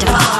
festival.